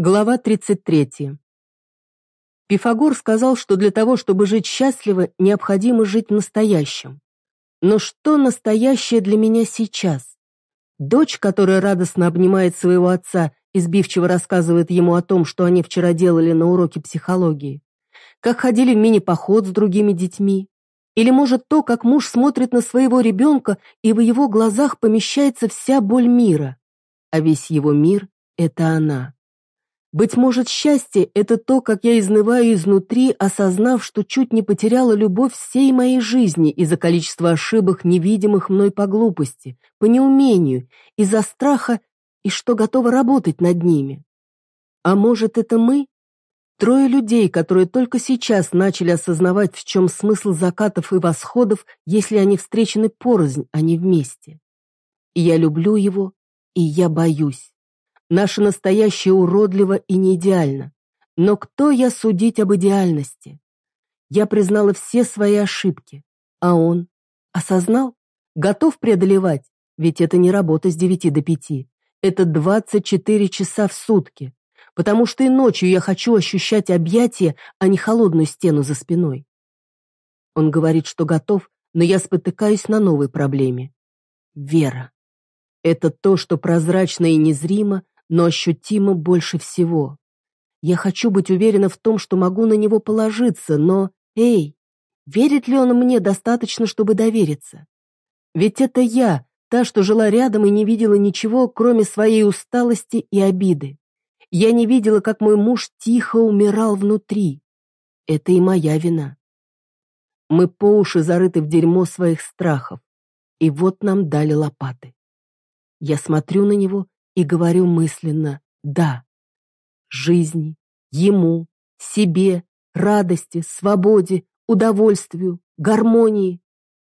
Глава 33. Пифагор сказал, что для того, чтобы жить счастливо, необходимо жить настоящим. Но что настоящее для меня сейчас? Дочь, которая радостно обнимает своего отца и сбивчиво рассказывает ему о том, что они вчера делали на уроке психологии. Как ходили в мини-поход с другими детьми. Или, может, то, как муж смотрит на своего ребенка, и в его глазах помещается вся боль мира. А весь его мир — это она. Быть может, счастье — это то, как я изнываю изнутри, осознав, что чуть не потеряла любовь всей моей жизни из-за количества ошибок, невидимых мной по глупости, по неумению, из-за страха и что готова работать над ними. А может, это мы? Трое людей, которые только сейчас начали осознавать, в чем смысл закатов и восходов, если они встречены порознь, а не вместе. И я люблю его, и я боюсь. Наше настоящее уродливо и не идеально. Но кто я судить об идеальности? Я признала все свои ошибки. А он? Осознал? Готов преодолевать? Ведь это не работа с девяти до пяти. Это двадцать четыре часа в сутки. Потому что и ночью я хочу ощущать объятия, а не холодную стену за спиной. Он говорит, что готов, но я спотыкаюсь на новой проблеме. Вера. Это то, что прозрачно и незримо, но ощутимо больше всего. Я хочу быть уверена в том, что могу на него положиться, но, эй, верит ли он мне достаточно, чтобы довериться? Ведь это я, та, что жила рядом и не видела ничего, кроме своей усталости и обиды. Я не видела, как мой муж тихо умирал внутри. Это и моя вина. Мы по уши зарыты в дерьмо своих страхов. И вот нам дали лопаты. Я смотрю на него и говорю мысленно «да». Жизни, ему, себе, радости, свободе, удовольствию, гармонии.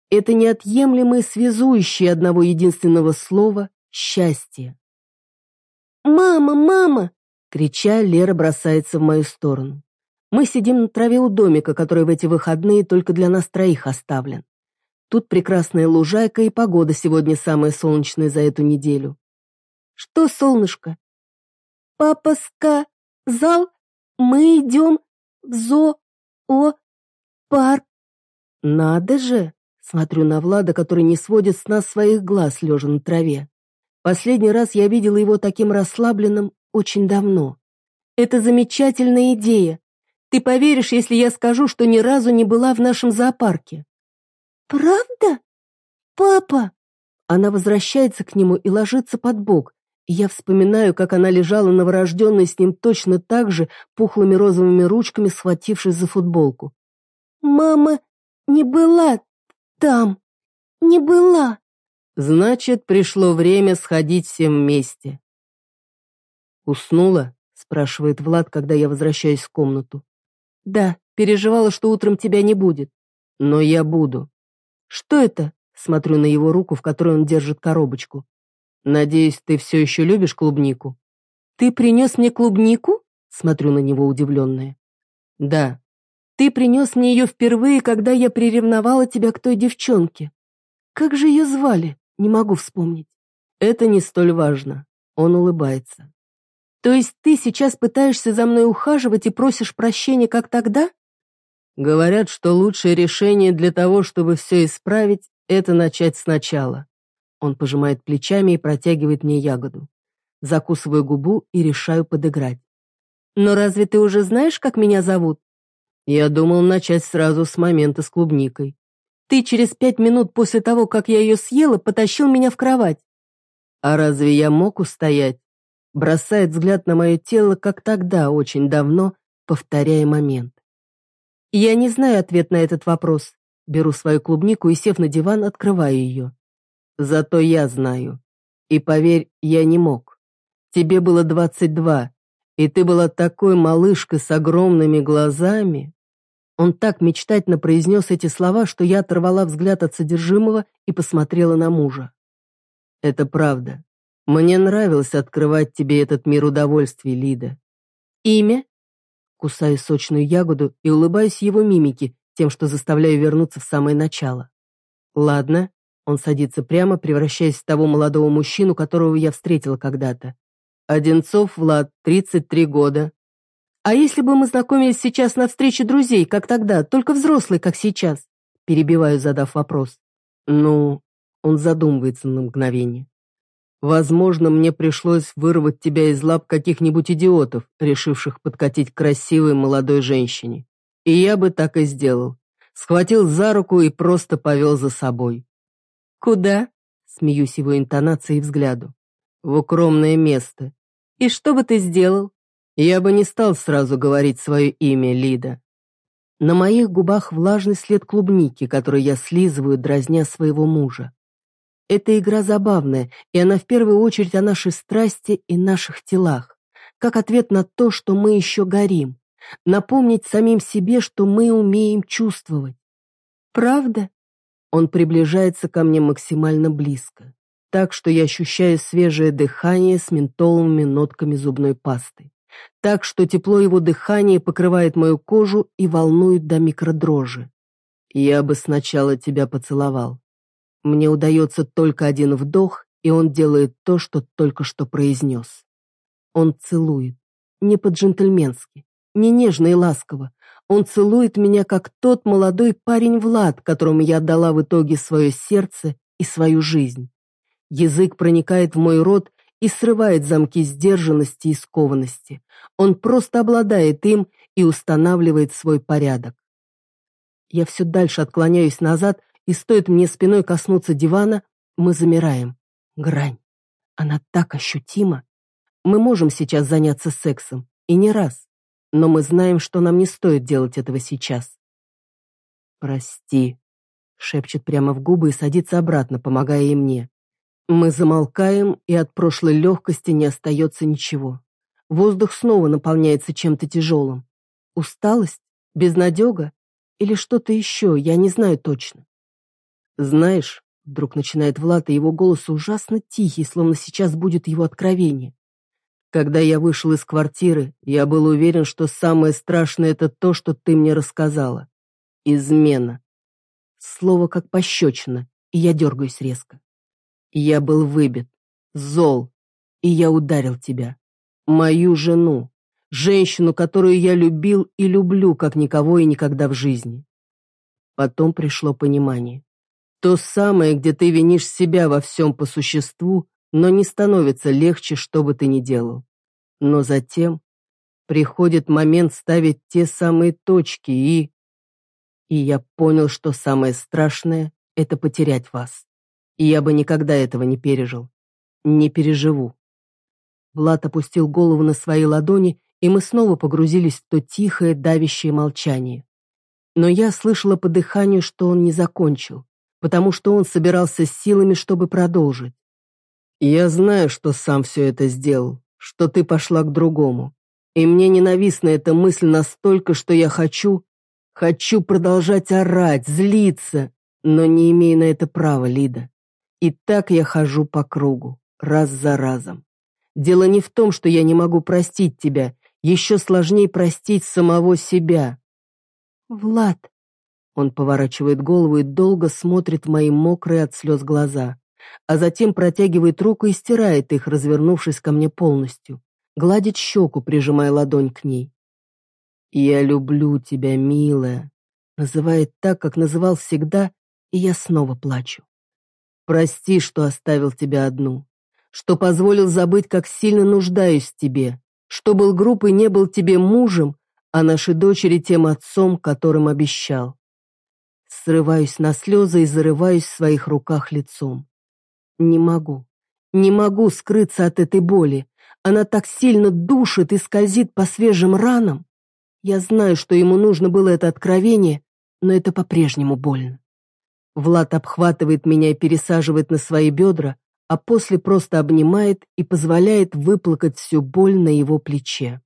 Это неотъемлемые связующие одного единственного слова «счастье». «Мама, мама!» Крича, Лера бросается в мою сторону. Мы сидим на траве у домика, который в эти выходные только для нас троих оставлен. Тут прекрасная лужайка и погода сегодня самая солнечная за эту неделю. Что, солнышко? Папа сказал, мы идем в зоопарк. Надо же! Смотрю на Влада, который не сводит с нас своих глаз, лежа на траве. Последний раз я видела его таким расслабленным очень давно. Это замечательная идея. Ты поверишь, если я скажу, что ни разу не была в нашем зоопарке? Правда? Папа! Она возвращается к нему и ложится под бок, я вспоминаю, как она лежала новорожденной с ним точно так же, пухлыми розовыми ручками, схватившись за футболку. «Мама не была там, не была». Значит, пришло время сходить всем вместе. «Уснула?» — спрашивает Влад, когда я возвращаюсь в комнату. «Да, переживала, что утром тебя не будет. Но я буду». «Что это?» — смотрю на его руку, в которой он держит коробочку. «Надеюсь, ты все еще любишь клубнику?» «Ты принес мне клубнику?» Смотрю на него удивленная. «Да». «Ты принес мне ее впервые, когда я приревновала тебя к той девчонке. Как же ее звали? Не могу вспомнить». «Это не столь важно». Он улыбается. «То есть ты сейчас пытаешься за мной ухаживать и просишь прощения, как тогда?» Говорят, что лучшее решение для того, чтобы все исправить, это начать сначала. Он пожимает плечами и протягивает мне ягоду. Закусываю губу и решаю подыграть. «Но разве ты уже знаешь, как меня зовут?» Я думал начать сразу с момента с клубникой. «Ты через пять минут после того, как я ее съела, потащил меня в кровать». «А разве я мог устоять?» Бросает взгляд на мое тело, как тогда, очень давно, повторяя момент. Я не знаю ответ на этот вопрос. Беру свою клубнику и, сев на диван, открываю ее. Зато я знаю. И поверь, я не мог. Тебе было двадцать два, и ты была такой малышкой с огромными глазами. Он так мечтательно произнес эти слова, что я оторвала взгляд от содержимого и посмотрела на мужа. Это правда. Мне нравилось открывать тебе этот мир удовольствий, Лида. Имя? Кусаю сочную ягоду и улыбаюсь его мимике, тем, что заставляю вернуться в самое начало. Ладно, он садится прямо, превращаясь в того молодого мужчину, которого я встретила когда-то. Одинцов Влад, 33 года. А если бы мы знакомились сейчас на встрече друзей, как тогда, только взрослые, как сейчас? Перебиваю, задав вопрос. Ну, он задумывается на мгновение. Возможно, мне пришлось вырвать тебя из лап каких-нибудь идиотов, решивших подкатить красивой молодой женщине. И я бы так и сделал. Схватил за руку и просто повел за собой. «Куда?» — смеюсь его интонацией и взгляду. «В укромное место. И что бы ты сделал?» Я бы не стал сразу говорить свое имя, Лида. На моих губах влажный след клубники, который я слизываю, дразня своего мужа. Эта игра забавная, и она в первую очередь о нашей страсти и наших телах, как ответ на то, что мы еще горим, напомнить самим себе, что мы умеем чувствовать. Правда? Он приближается ко мне максимально близко, так что я ощущаю свежее дыхание с ментоловыми нотками зубной пасты, так что тепло его дыхания покрывает мою кожу и волнует до микродрожи. Я бы сначала тебя поцеловал, мне удается только один вдох, и он делает то, что только что произнес. Он целует. Не по-джентльменски, не нежно и ласково. Он целует меня, как тот молодой парень Влад, которому я отдала в итоге свое сердце и свою жизнь. Язык проникает в мой рот и срывает замки сдержанности и скованности. Он просто обладает им и устанавливает свой порядок. Я все дальше отклоняюсь назад, и стоит мне спиной коснуться дивана, мы замираем. Грань. Она так ощутима. Мы можем сейчас заняться сексом, и не раз, но мы знаем, что нам не стоит делать этого сейчас. «Прости», — шепчет прямо в губы и садится обратно, помогая и мне. Мы замолкаем, и от прошлой легкости не остается ничего. Воздух снова наполняется чем-то тяжелым. Усталость? Безнадега? Или что-то еще, я не знаю точно. «Знаешь», — вдруг начинает Влад, и его голос ужасно тихий, словно сейчас будет его откровение. «Когда я вышел из квартиры, я был уверен, что самое страшное — это то, что ты мне рассказала. Измена. Слово как пощечина, и я дергаюсь резко. Я был выбит, зол, и я ударил тебя. Мою жену, женщину, которую я любил и люблю, как никого и никогда в жизни. Потом пришло понимание. То самое, где ты винишь себя во всем по существу, но не становится легче, что бы ты ни делал. Но затем приходит момент ставить те самые точки и... И я понял, что самое страшное — это потерять вас. И я бы никогда этого не пережил. Не переживу. Влад опустил голову на свои ладони, и мы снова погрузились в то тихое, давящее молчание. Но я слышала по дыханию, что он не закончил потому что он собирался с силами, чтобы продолжить. «Я знаю, что сам все это сделал, что ты пошла к другому. И мне ненавистна эта мысль настолько, что я хочу, хочу продолжать орать, злиться, но не имею на это права, Лида. И так я хожу по кругу, раз за разом. Дело не в том, что я не могу простить тебя, еще сложнее простить самого себя». «Влад», он поворачивает голову и долго смотрит в мои мокрые от слез глаза, а затем протягивает руку и стирает их, развернувшись ко мне полностью, гладит щеку, прижимая ладонь к ней. «Я люблю тебя, милая», называет так, как называл всегда, и я снова плачу. «Прости, что оставил тебя одну, что позволил забыть, как сильно нуждаюсь в тебе, что был группой, не был тебе мужем, а нашей дочери тем отцом, которым обещал. Срываюсь на слезы и зарываюсь в своих руках лицом. Не могу, не могу скрыться от этой боли. Она так сильно душит и скользит по свежим ранам. Я знаю, что ему нужно было это откровение, но это по-прежнему больно. Влад обхватывает меня и пересаживает на свои бедра, а после просто обнимает и позволяет выплакать всю боль на его плече.